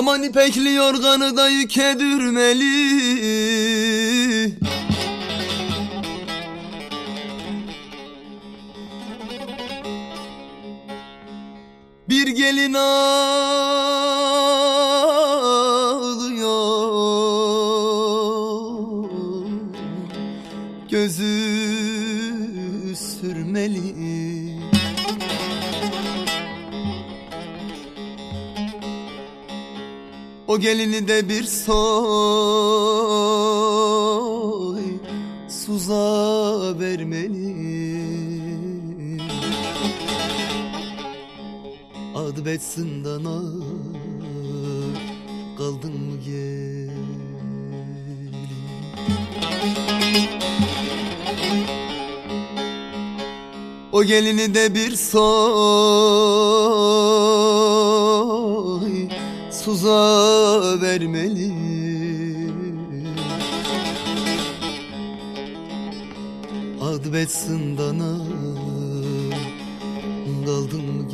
Aman ipekli yorganı da yüke dürmeli. Bir gelin ağlıyor. Gözü sürmeli O gelini de bir soy Suza vermeli. Adı betsindan Kaldın mı gelin? O gelini de bir soy Suza vermeli. Adı betsindan Kaldın mı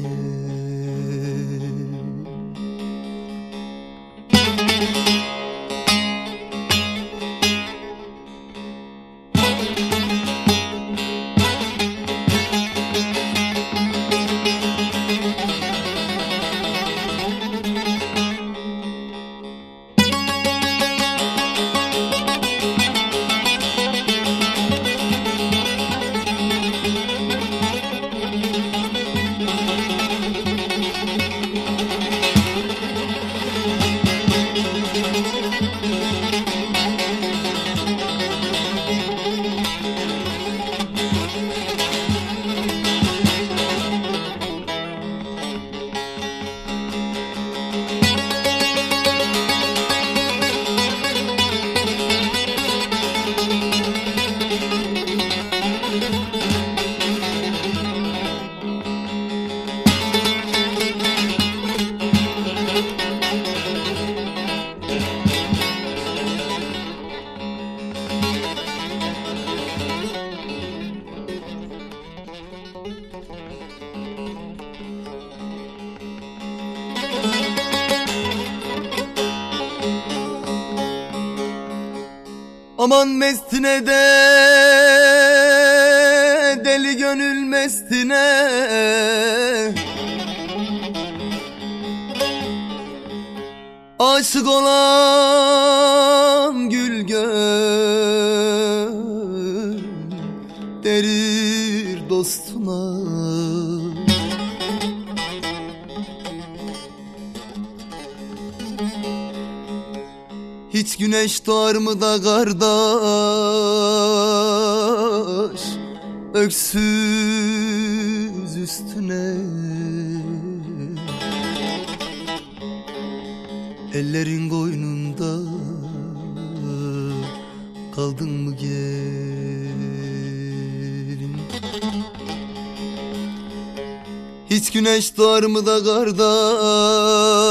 Aman mestine de deli gönül mestine. Aşık olan gül göl derir dostuna Hiç güneş doğar mı da kardeş? Öksüz üstüne. Ellerin koynunda Kaldın mı gelin? Hiç güneş doğar mı da kardeş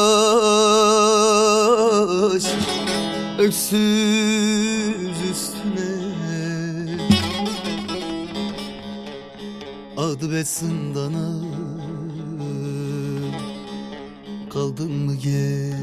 Öksüz üstüne. Adı besindana Kaldın mı gel